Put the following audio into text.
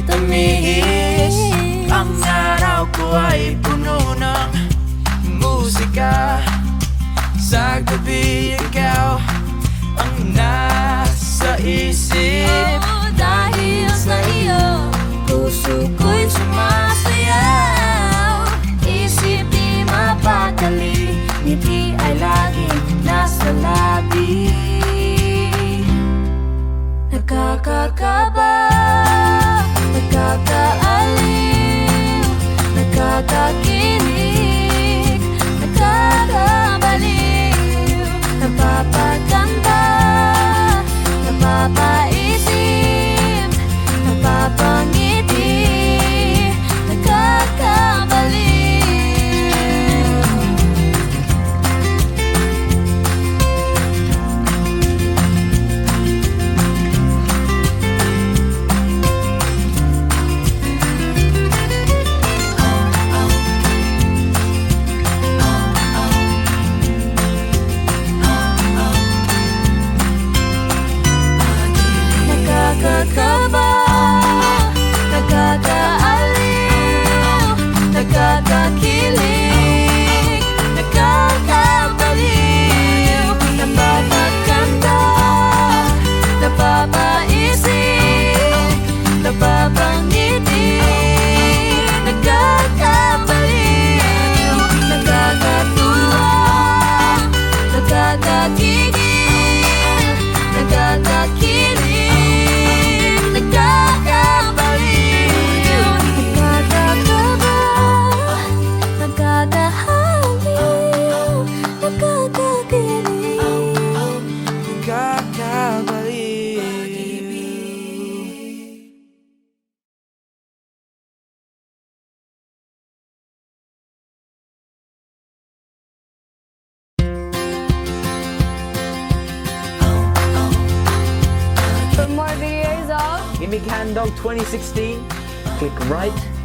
vitamin Talking. discover Gimmick Hand Dog 2016. Click right